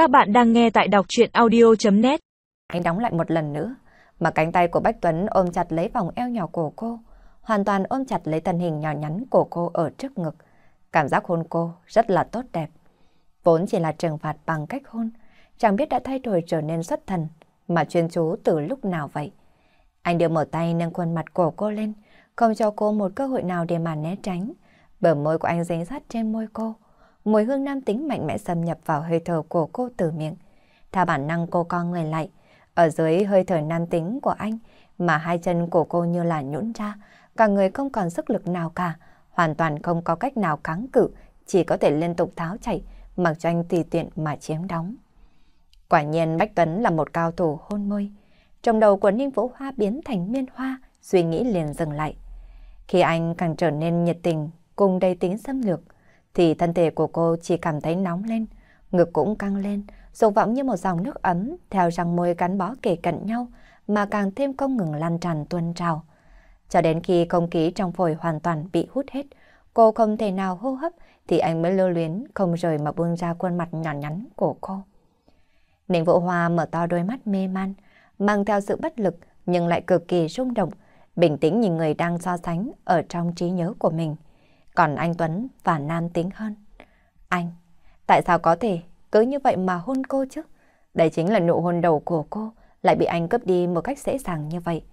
Các bạn đang nghe tại đọc chuyện audio.net Anh đóng lại một lần nữa, mà cánh tay của Bách Tuấn ôm chặt lấy vòng eo nhỏ của cô, hoàn toàn ôm chặt lấy thân hình nhỏ nhắn của cô ở trước ngực. Cảm giác hôn cô rất là tốt đẹp. Vốn chỉ là trừng phạt bằng cách hôn, chẳng biết đã thay đổi trở nên xuất thần, mà chuyên chú từ lúc nào vậy. Anh đưa mở tay nâng khuôn mặt của cô lên, không cho cô một cơ hội nào để mà né tránh. Bờ môi của anh dính sát trên môi cô. Mùi hương nam tính mạnh mẽ xâm nhập vào hơi thở của cô từ miệng. Theo bản năng cô con người lại, ở dưới hơi thở nam tính của anh mà hai chân của cô như là nhũn ra, cả người không còn sức lực nào cả, hoàn toàn không có cách nào kháng cự, chỉ có thể liên tục tháo chạy, mặc cho anh tùy tiện mà chiếm đóng. Quả nhiên Bách Tuấn là một cao thủ hôn môi. Trong đầu của Ninh Vũ Hoa biến thành miên hoa, suy nghĩ liền dừng lại. Khi anh càng trở nên nhiệt tình, cùng đầy tính xâm lược, thì thân thể của cô chỉ cảm thấy nóng lên, ngực cũng căng lên, dục vọng như một dòng nước ấm theo răng môi gắn bó kề cận nhau mà càng thêm không ngừng lan tràn tuôn trào. Cho đến khi không khí trong phổi hoàn toàn bị hút hết, cô không thể nào hô hấp thì anh mới lưu luyến không rời mà buông ra khuôn mặt nhỏ nhắn của cô. Ninh Vũ Hoa mở to đôi mắt mê man, mang theo sự bất lực nhưng lại cực kỳ rung động, bình tĩnh nhìn người đang so sánh ở trong trí nhớ của mình. Còn anh Tuấn và nam tính hơn. Anh, tại sao có thể cứ như vậy mà hôn cô chứ? Đây chính là nụ hôn đầu của cô, lại bị anh cướp đi một cách dễ dàng như vậy.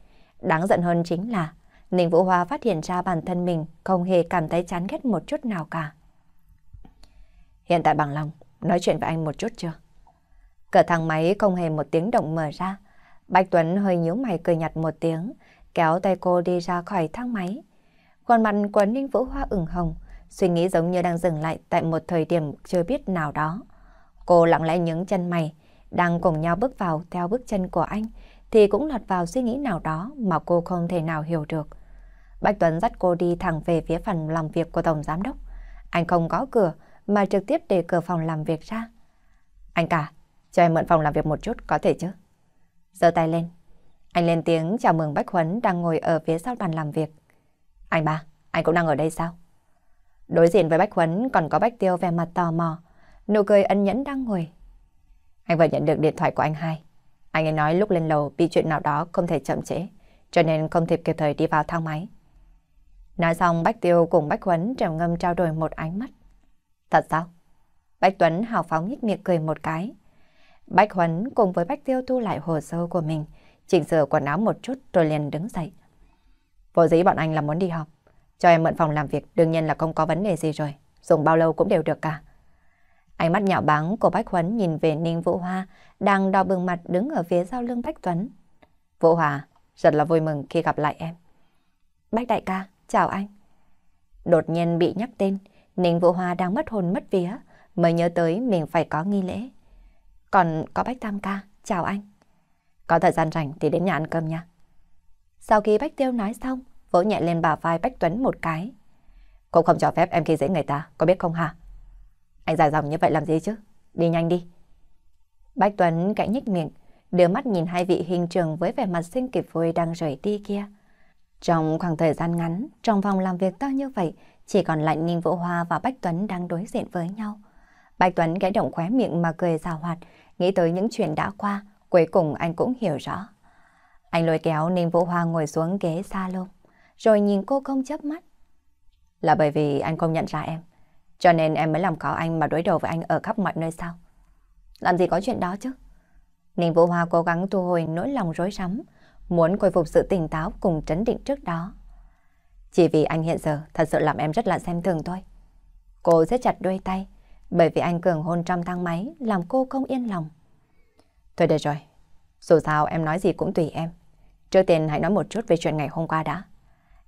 Đáng giận hơn chính là Ninh Vũ Hoa phát hiện ra bản thân mình không hề cảm thấy chán ghét một chút nào cả. Hiện tại bằng lòng, nói chuyện với anh một chút chưa? Cửa thang máy không hề một tiếng động mở ra. Bạch Tuấn hơi nhíu mày cười nhạt một tiếng, kéo tay cô đi ra khỏi thang máy. Khuôn mặt của Ninh Vũ Hoa ửng hồng, suy nghĩ giống như đang dừng lại tại một thời điểm chưa biết nào đó. Cô lặng lẽ nhướng chân mày, đang cùng nhau bước vào theo bước chân của anh, thì cũng lọt vào suy nghĩ nào đó mà cô không thể nào hiểu được. Bạch Tuấn dắt cô đi thẳng về phía phần làm việc của Tổng Giám Đốc. Anh không có cửa, mà trực tiếp để cửa phòng làm việc ra. Anh cả, cho em mượn phòng làm việc một chút có thể chứ? giơ tay lên. Anh lên tiếng chào mừng Bách Huấn đang ngồi ở phía sau bàn làm việc. Anh ba, anh cũng đang ở đây sao? Đối diện với Bách Huấn còn có Bách Tiêu vẻ mặt tò mò, nụ cười ân nhẫn đang ngồi. Anh vừa nhận được điện thoại của anh hai. Anh ấy nói lúc lên lầu bị chuyện nào đó không thể chậm trễ, cho nên không thể kịp thời đi vào thang máy. Nói xong Bách Tiêu cùng Bách Huấn trầm ngâm trao đổi một ánh mắt. Thật sao? Bách Tuấn hào phóng nhích miệng cười một cái. Bách Huấn cùng với Bách Tiêu thu lại hồ sơ của mình, chỉnh sửa quần áo một chút rồi liền đứng dậy. Vô dĩ bọn anh là muốn đi học. Cho em mượn phòng làm việc đương nhiên là không có vấn đề gì rồi. Dùng bao lâu cũng đều được cả. Ánh mắt nhạo báng của Bách Huấn nhìn về Ninh Vũ Hoa đang đo bừng mặt đứng ở phía sau lưng Bách Tuấn. Vũ Hòa, rất là vui mừng khi gặp lại em. Bách đại ca, chào anh. Đột nhiên bị nhắc tên, Ninh Vũ Hoa đang mất hồn mất vía, mới nhớ tới mình phải có nghi lễ. Còn có Bách Tam ca, chào anh. Có thời gian rảnh thì đến nhà ăn cơm nha. Sau khi Bách Tiêu nói xong, vỗ nhẹ lên bà vai Bách Tuấn một cái. Cũng không cho phép em khi dễ người ta, có biết không hả? Anh dài dòng như vậy làm gì chứ? Đi nhanh đi. Bách Tuấn cãi nhích miệng, đưa mắt nhìn hai vị hình trường với vẻ mặt xinh kịp vui đang rời đi kia. Trong khoảng thời gian ngắn, trong phòng làm việc to như vậy, chỉ còn lại Ninh Vũ Hoa và Bách Tuấn đang đối diện với nhau. Bách Tuấn gãy động khóe miệng mà cười rào hoạt, nghĩ tới những chuyện đã qua, cuối cùng anh cũng hiểu rõ. Anh lôi kéo Ninh Vũ Hoa ngồi xuống ghế salon, rồi nhìn cô không chớp mắt. Là bởi vì anh không nhận ra em, cho nên em mới làm khó anh mà đối đầu với anh ở khắp mọi nơi sao? Làm gì có chuyện đó chứ? Ninh Vũ Hoa cố gắng thu hồi nỗi lòng rối rắm, muốn khôi phục sự tỉnh táo cùng trấn định trước đó. Chỉ vì anh hiện giờ thật sự làm em rất là xem thường thôi. Cô siết chặt đôi tay, bởi vì anh cường hôn trong thang máy làm cô không yên lòng. Thôi được rồi, dù sao em nói gì cũng tùy em. Trước tiên hãy nói một chút về chuyện ngày hôm qua đã.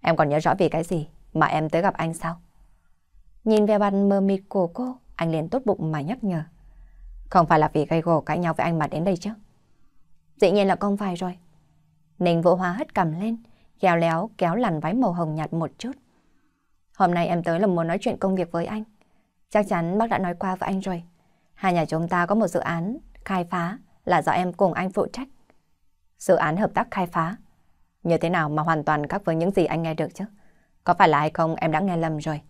Em còn nhớ rõ vì cái gì mà em tới gặp anh sao? Nhìn về mặt mờ mịt của cô, anh liền tốt bụng mà nhắc nhở. Không phải là vì gây gổ cãi nhau với anh mà đến đây chứ? Dĩ nhiên là không phải rồi. Ninh Vũ Hoa hất cầm lên, khéo léo kéo làn váy màu hồng nhạt một chút. Hôm nay em tới là muốn nói chuyện công việc với anh. Chắc chắn bác đã nói qua với anh rồi. Hai nhà chúng ta có một dự án khai phá là do em cùng anh phụ trách. Dự án hợp tác khai phá. Như thế nào mà hoàn toàn khác với những gì anh nghe được chứ? Có phải là hay không em đã nghe lầm rồi.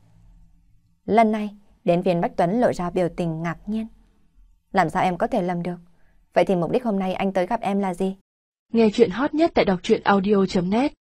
Lần này, đến viên Bách Tuấn lộ ra biểu tình ngạc nhiên. Làm sao em có thể lầm được? Vậy thì mục đích hôm nay anh tới gặp em là gì? Nghe chuyện hot nhất tại đọc truyện audio.net